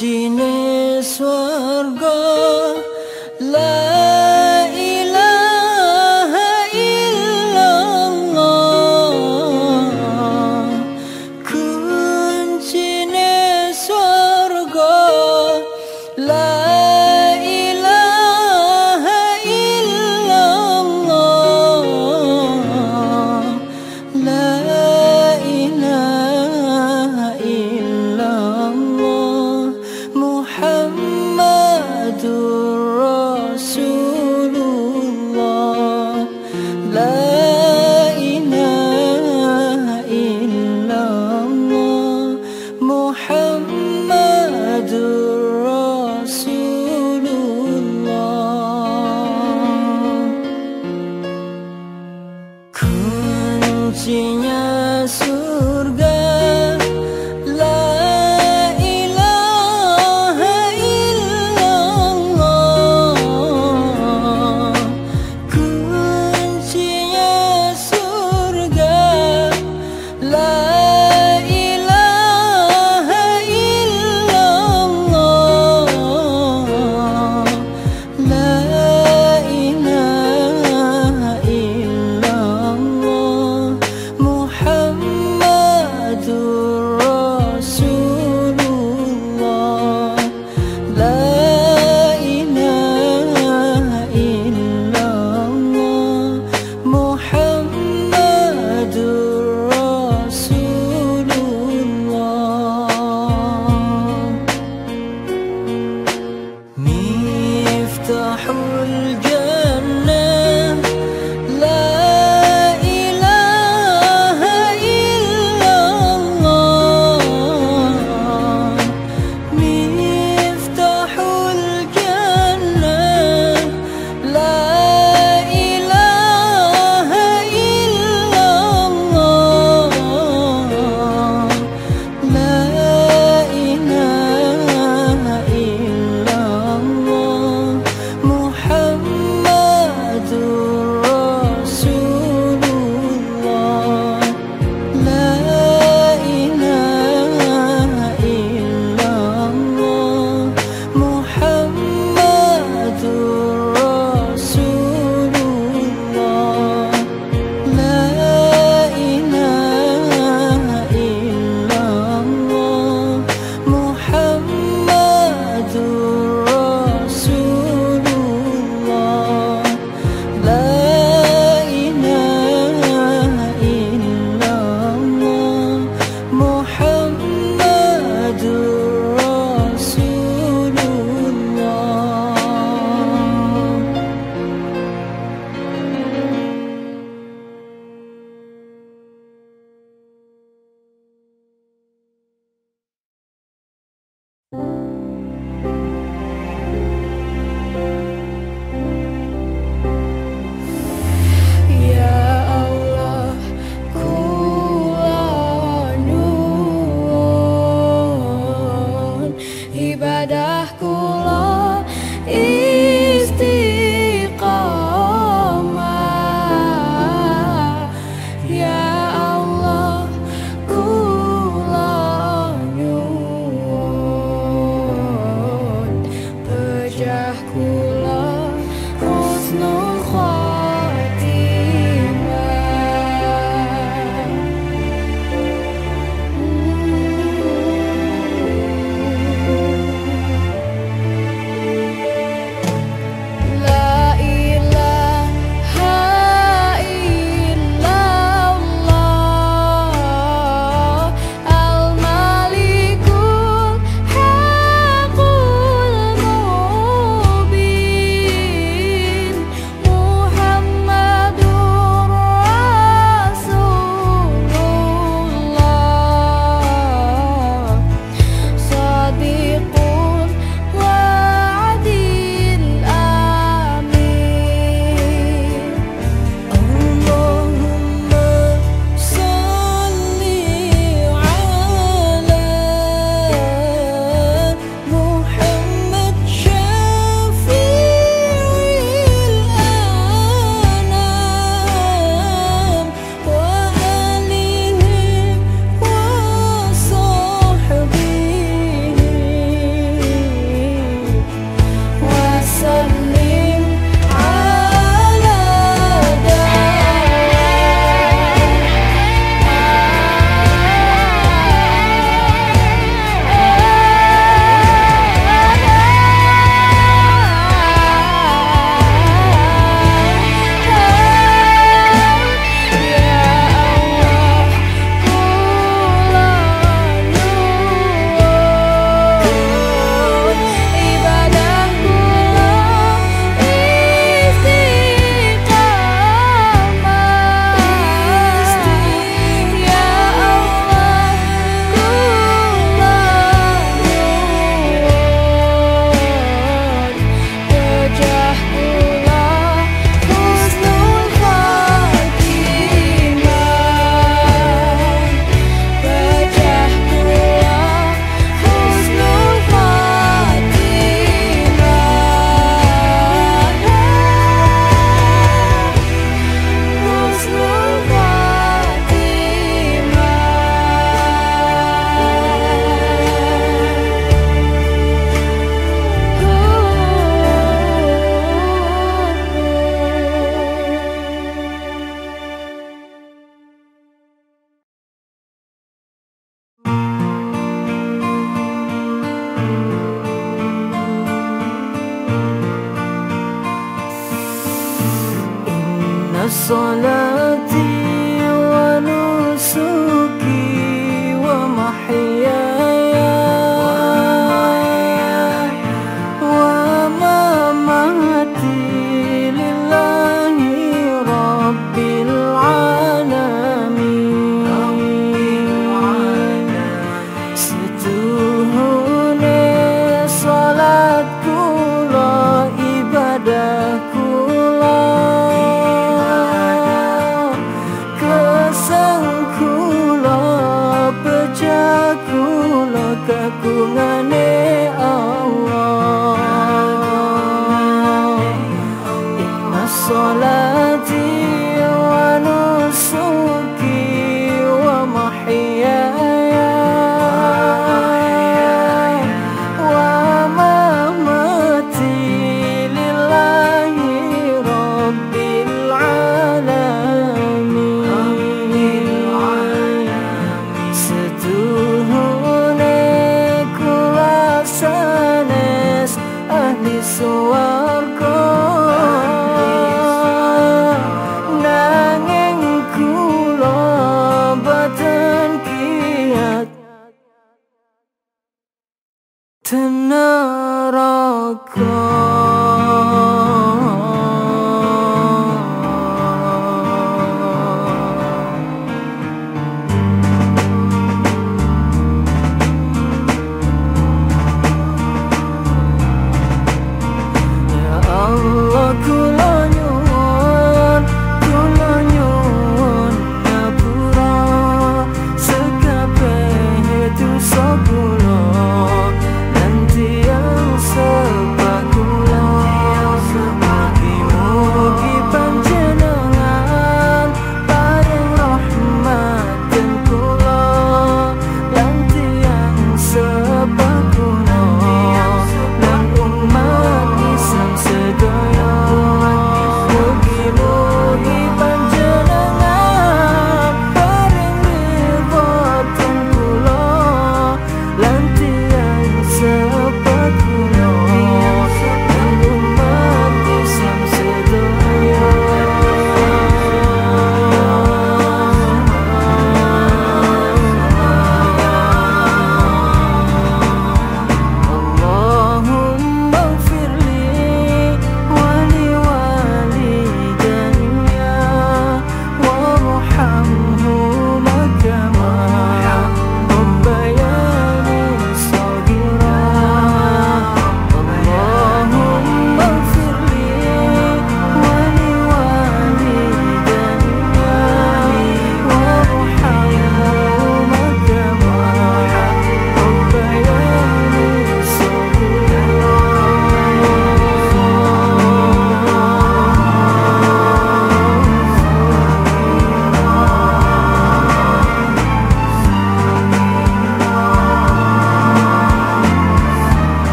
心的酸。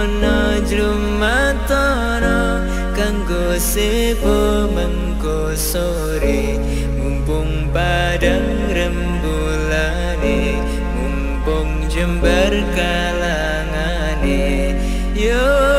ana jrumatara kanggo sepo mengko sore mumpung padang rembulane mumpung jembar kalangane. Yo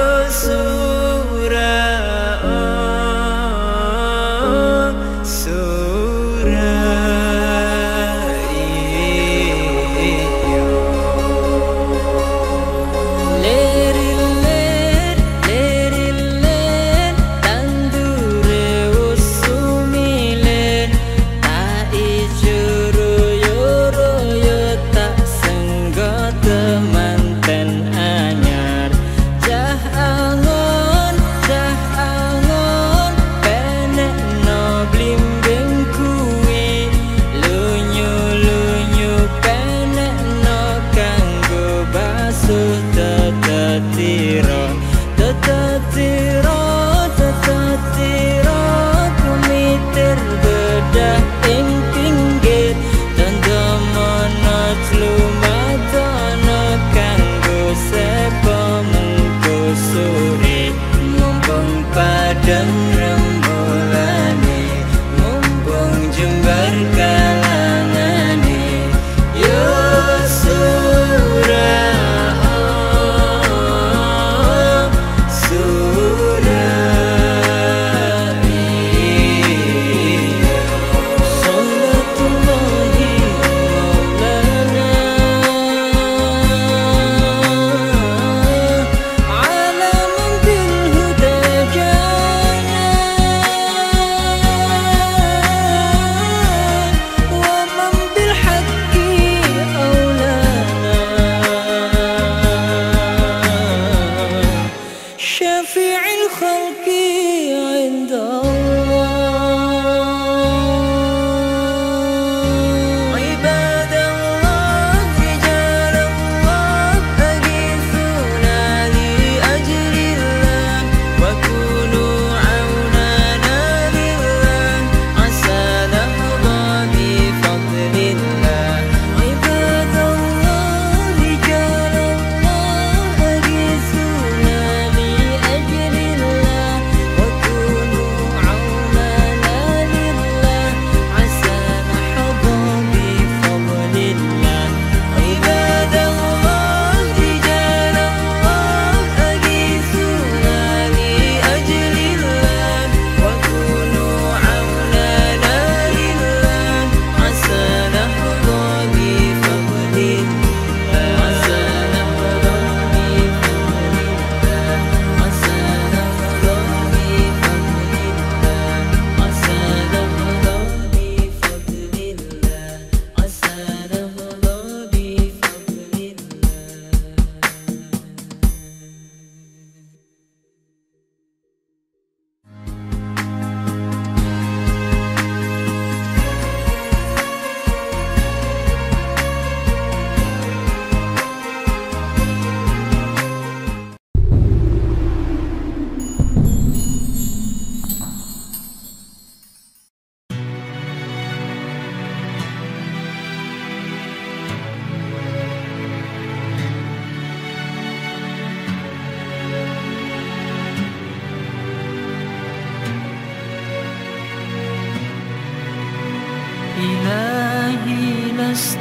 just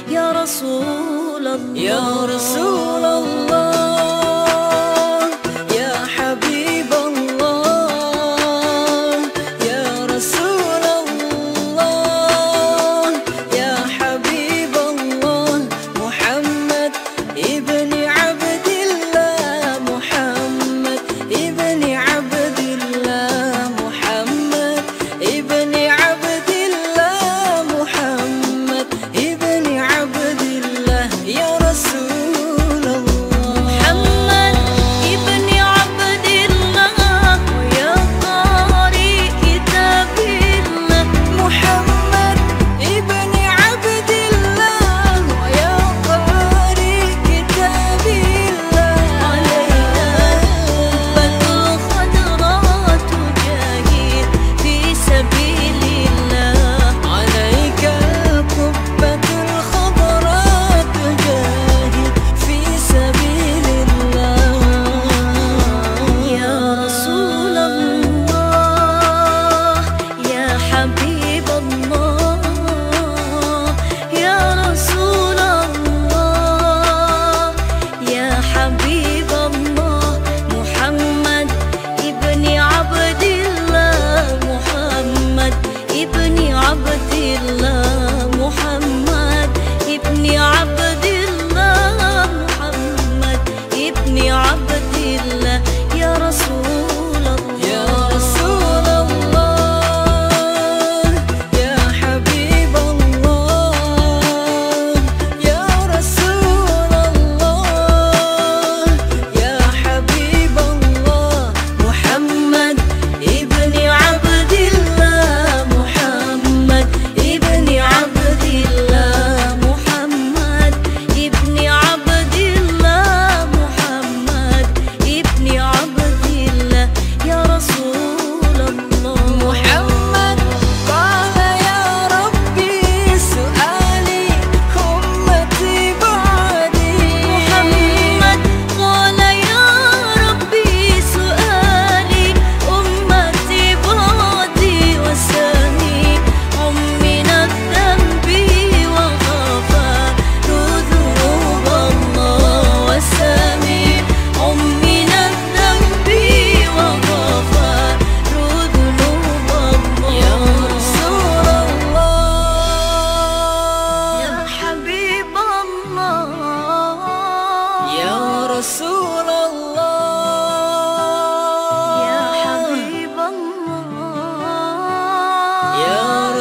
يا رسول الله. يا رسول الله.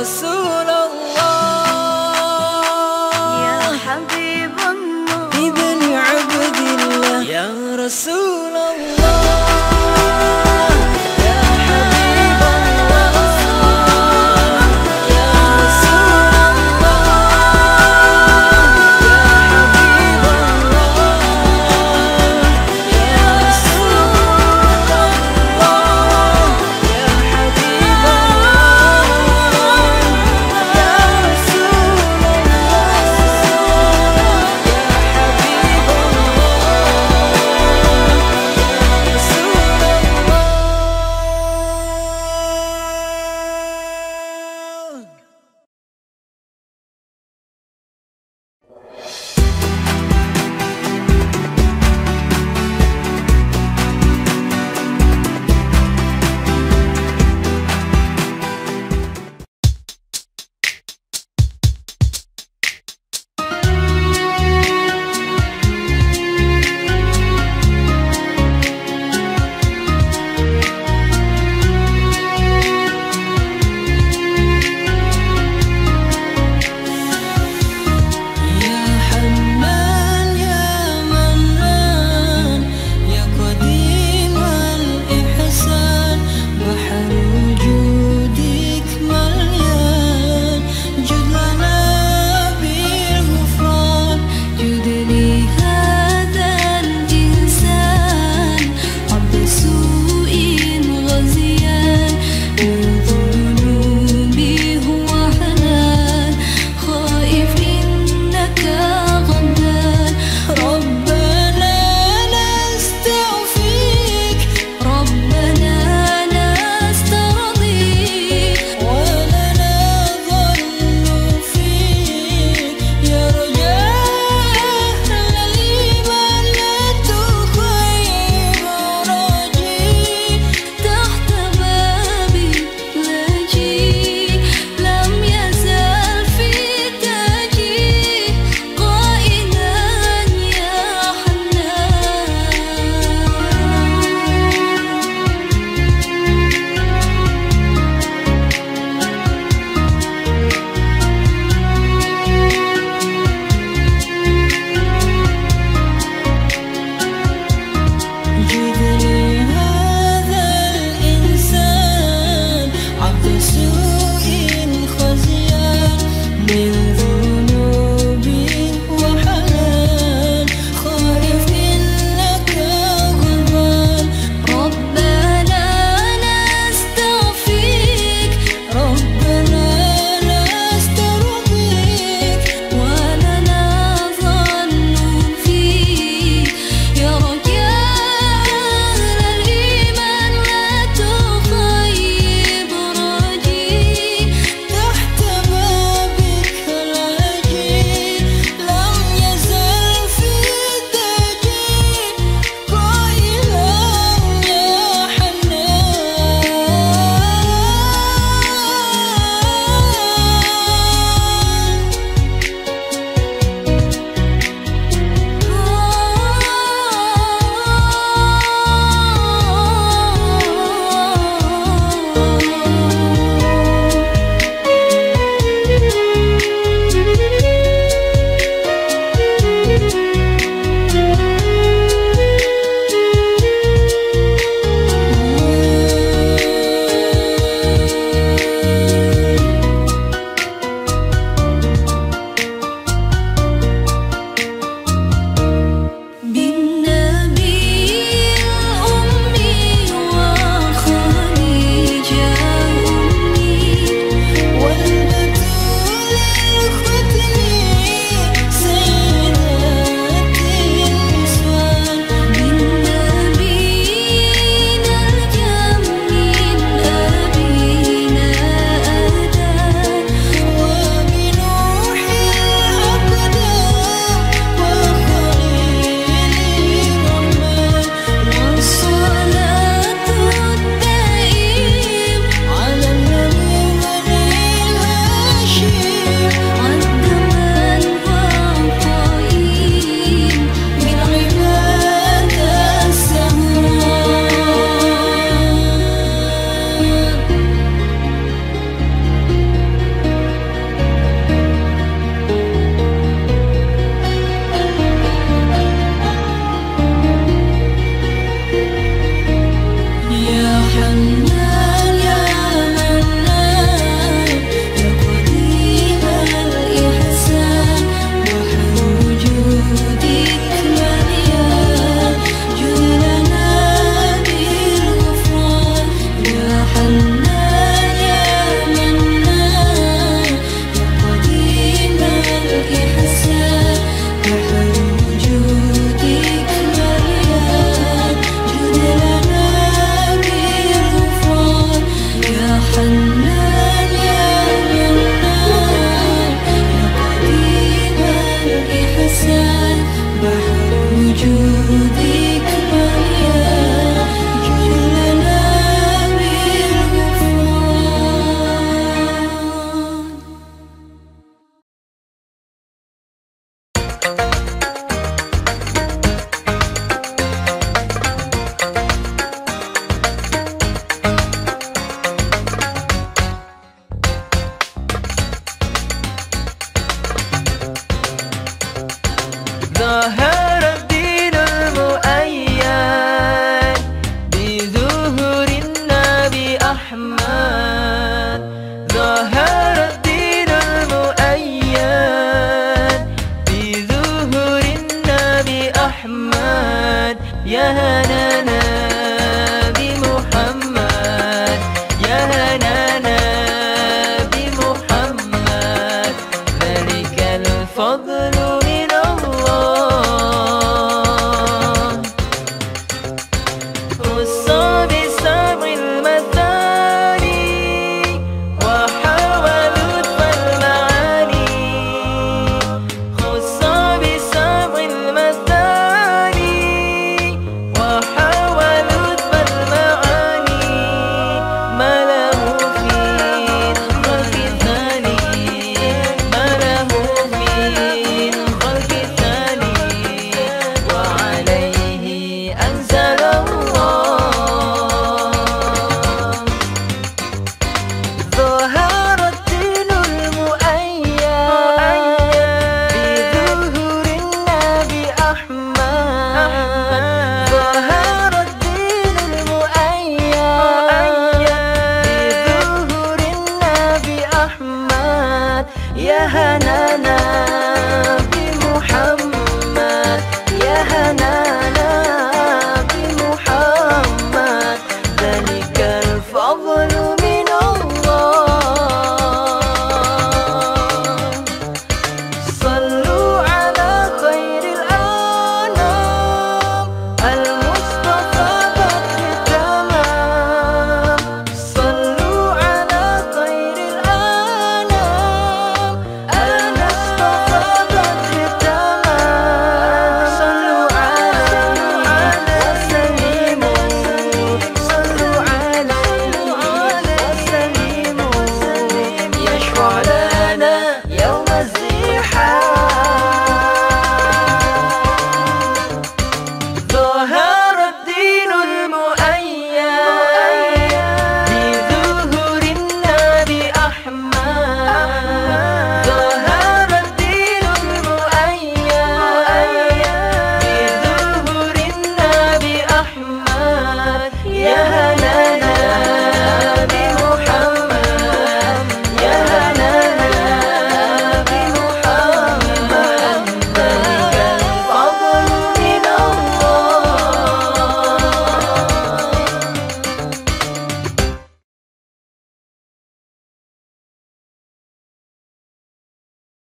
so